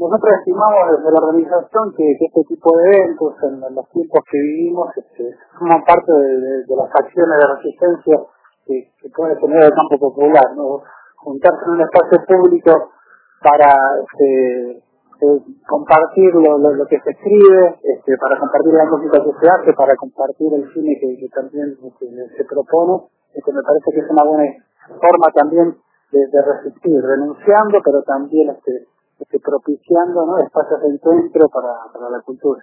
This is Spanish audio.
nosotros estimamos desde la organización que, este tipo de eventos en, los tiempos que vivimos este, forman parte de, las acciones de resistencia que, puede tener el campo popular, juntarse en un espacio público para este, eh, compartir lo, que se escribe, este, para compartir la música que se hace, para compartir el cine que, también este, se propone, este, me parece que es una buena forma también de, resistir, renunciando, pero también este propiciando espacios de encuentro para la cultura.